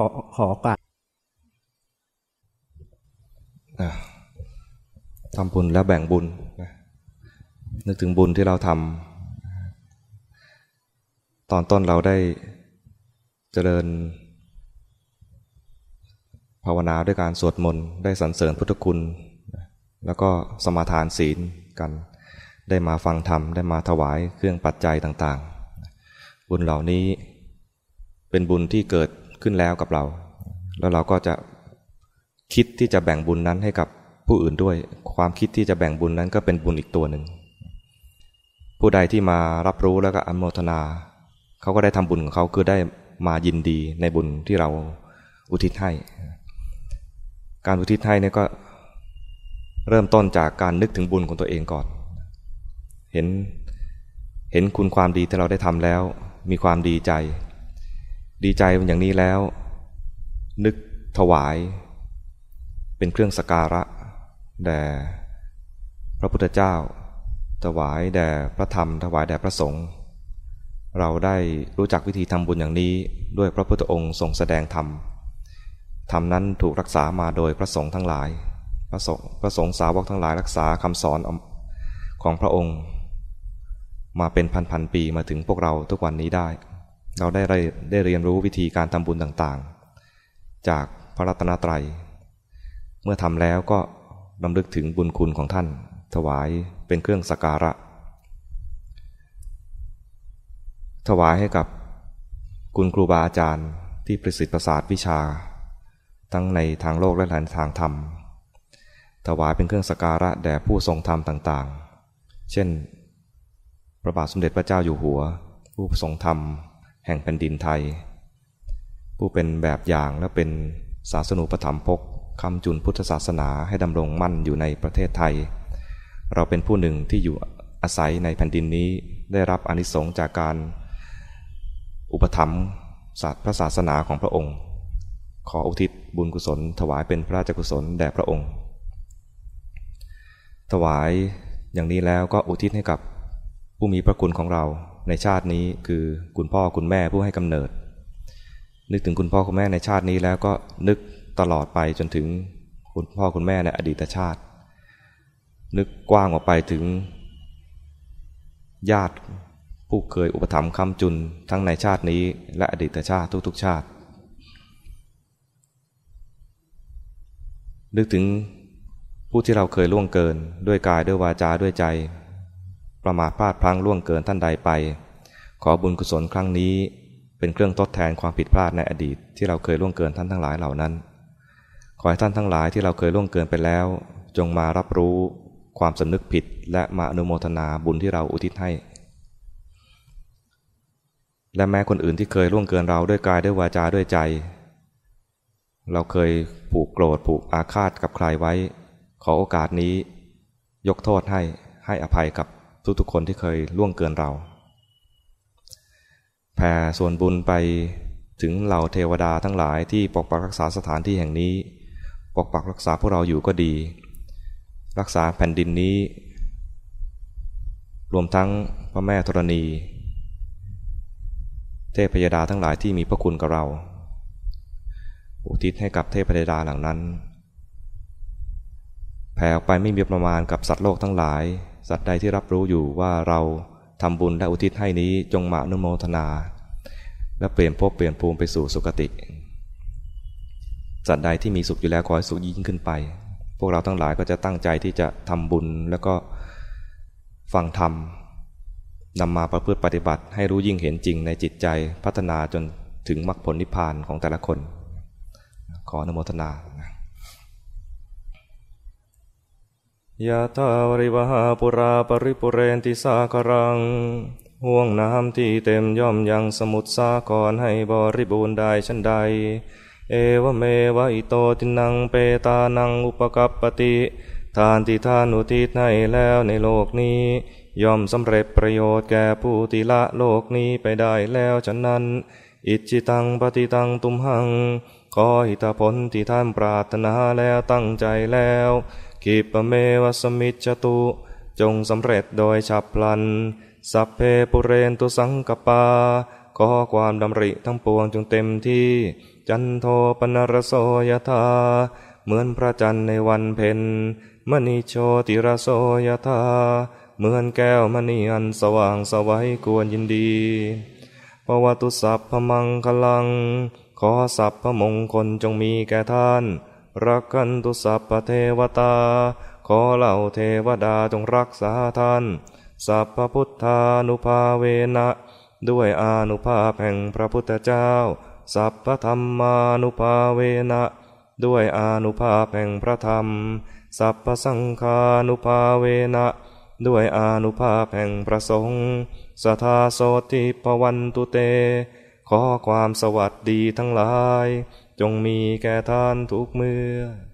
ขอขอโอกาสทำบุญแล้วแบ่งบุญนึกถึงบุญที่เราทำตอนต้นเราได้เจริญ ภาวนาด้วยการสวดมนต์ได้สรรเสริญพุทธคุณ แล้วก็สมาทานศีลกัน ได้มาฟังธรรม ได้มาถวายเครื่องปัจจัยต่าง ๆ บุญเหล่านี้เป็นบุญที่เกิด ขึ้นแล้วกับเรา แล้วเราก็จะคิดที่จะแบ่งบุญนั้นให้กับผู้อื่นด้วย ความคิดที่จะแบ่งบุญนั้นก็เป็นบุญอีกตัวหนึ่ง ผู้ใดที่มารับรู้แล้วก็อนุโมทนา เขาก็ได้ทำบุญของเขาคือได้มายินดีในบุญที่เราอุทิศให้ การอุทิศให้เนี่ยก็เริ่มต้นจากการนึกถึงบุญของตัวเองก่อน เห็นเห็นคุณความดีที่เราได้ทำแล้ว มีความดีใจ ดีใจอย่างนี้แล้ว นึกถวาย เป็นเครื่องสการะ แด่พระพุทธเจ้า ถวายแด่พระธรรม ถวายแด่พระสงฆ์เราได้รู้จักวิธีทำบุญอย่างนี้ด้วยพระพุทธองค์ทรงแสดงธรรมธรรมนั้นถูกรักษามาโดยพระสงฆ์ทั้งหลาย พระสงฆ์พระสงฆ์สาวกทั้งหลายรักษาคำสอนของพระองค์ มาเป็นพันๆปีมาถึงพวกเราทุกวันนี้ได้ เราได้ได้เรียนรู้วิธีการทำบุญต่างๆ จากพระรัตนตรัย เมื่อทำแล้วก็ดำลึกถึงบุญคุณของท่าน ถวายเป็นเครื่องสักการะ ถวายให้กับคุณครูบาอาจารย์ที่ประสิทธิ์ประสาทวิชา ทั้งในทางโลกและทางธรรม ถวายเป็นเครื่องสักการะแด่ผู้ทรงธรรมต่างๆ เช่น พระบาทสมเด็จพระเจ้าอยู่หัว ผู้ทรงธรรม แห่งแผ่นดินไทย ผู้เป็นแบบอย่างและเป็นศาสนูปธรรมภกคำจุนพุทธศาสนาให้ดำรงมั่นอยู่ในประเทศไทย เราเป็นผู้หนึ่งที่อยู่อาศัยในแผ่นดินนี้ได้รับอนิสงส์จากการ อุปถัมภ์ศาสตร์พระศาสนาของพระองค์ ขออุทิศบุญกุศล ถวายเป็นพระราชกุศลแด่พระองค์ ถวายอย่างนี้แล้วก็อุทิศให้กับผู้มีพระคุณของเรา ในชาตินี้คือคุณพ่อคุณแม่ผู้ให้กำเนิด นึกถึงคุณพ่อคุณแม่ในชาตินี้แล้วก็นึกตลอดไปจนถึงคุณพ่อคุณแม่ในอดีตชาติ นึกกว้างออกไปถึง ญาติผู้เคยอุปถัมภ์คำจุนทั้งในชาตินี้ และอดีตชาติทุกๆชาติ นึกถึงผู้ที่เราเคยล่วงเกินด้วยกายด้วยวาจาด้วยใจ ประมาทพลาดพลั้งล่วงเกินท่านใดไป ขอบุญกุศลครั้งนี้ เป็นเครื่องทดแทนความผิดพลาดในอดีต ที่เราเคยล่วงเกินท่านทั้งหลายเหล่านั้น ขอให้ท่านทั้งหลายที่เราเคยล่วงเกินไปแล้ว จงมารับรู้ความสำนึกผิดและมาอนุโมทนาบุญที่เราอุทิศให้ และแม้คนอื่นที่เคยล่วงเกินเราด้วยกายด้วยวาจาด้วยใจ เราเคยผูกโกรธผูกอาฆาตกับใครไว้ ขอโอกาสนี้ ยกโทษให้ให้อภัยกับ ทุกๆคนที่เคยล่วงเกินเราแผ่ส่วนบุญไปถึงเหล่าเทวดาทั้งหลายที่ปกปักรักษาสถานที่แห่งนี้ ปกปักรักษาพวกเราอยู่ก็ดี รักษาแผ่นดินนี้ รวมทั้งพระแม่ธรณี เทพยดาทั้งหลายที่มีพระคุณกับเรา อุทิศให้กับเทพยดาหลังนั้น แผ่ออกไปไม่มีประมาณกับสัตว์โลกทั้งหลาย สัตว์ใดที่รับรู้อยู่ว่าเราทำบุญและอุทิศให้นี้จงมานุโมทนา และเปลี่ยนภพเปลี่ยนภูมิไปสู่สุคติ สัตว์ใดที่มีสุขอยู่แล้วขอให้สุขยิ่งขึ้นไป พวกเราทั้งหลายก็จะตั้งใจที่จะทำบุญแล้วก็ฟังธรรมนำมาประพฤติปฏิบัติให้รู้ยิ่งเห็นจริงในจิตใจพัฒนาจนถึงมรรคผลนิพพานของแต่ละคน ขออนุโมทนา ยะทาวริวหาปุราปริปุเรนติสากรัง ห่วงน้ำที่เต็มย่อมยังสมุทรสาครให้บริบูรณ์ได้ชันใด เอวเมวะอิโตตินังเปตานังอุปกัปปติ ทานที่ทานอุทิศให้แล้วในโลกนี้ ย่อมสำเร็จประโยชน์แก่ผู้ที่ละโลกนี้ไปได้แล้วฉะนั้น อิจิตังปฏิตังตุมหังขอหิตาผลที่ท่านปรารถนาแล้วตั้งใจแล้ว กิปเมวสมิจตุ จงสำเร็จโดยฉับพลัน สัพเพปุเรนตุสังกปา ขอความดำริทั้งปวงจงเต็มที่ จันโทปนรโสยธา เหมือนพระจันทร์ในวันเพ็ญมณีโชติรโสยธา เหมือนแก้วมณีอันสว่างสวัยกวนยินดีปวตุสัพพมังคลัง ขอสัพพมงคลจงมีแก่ท่าน รักกันตุสัพเทวตา ขอเหล่าเทวดาจงรักษาท่าน สัพพพุทธานุภาเวนะ ด้วยอานุภาพแห่งพระพุทธเจ้า สัพพธรรมานุภาเวนะ ด้วยอานุภาพแห่งพระธรรม สัพพสังฆานุภาเวนะ ด้วยอานุภาพแห่งพระสงฆ์สทาโสติปวันตุเต ขอความสวัสดีทั้งหลาย จงมีแก่ท่านทุกเมื่อ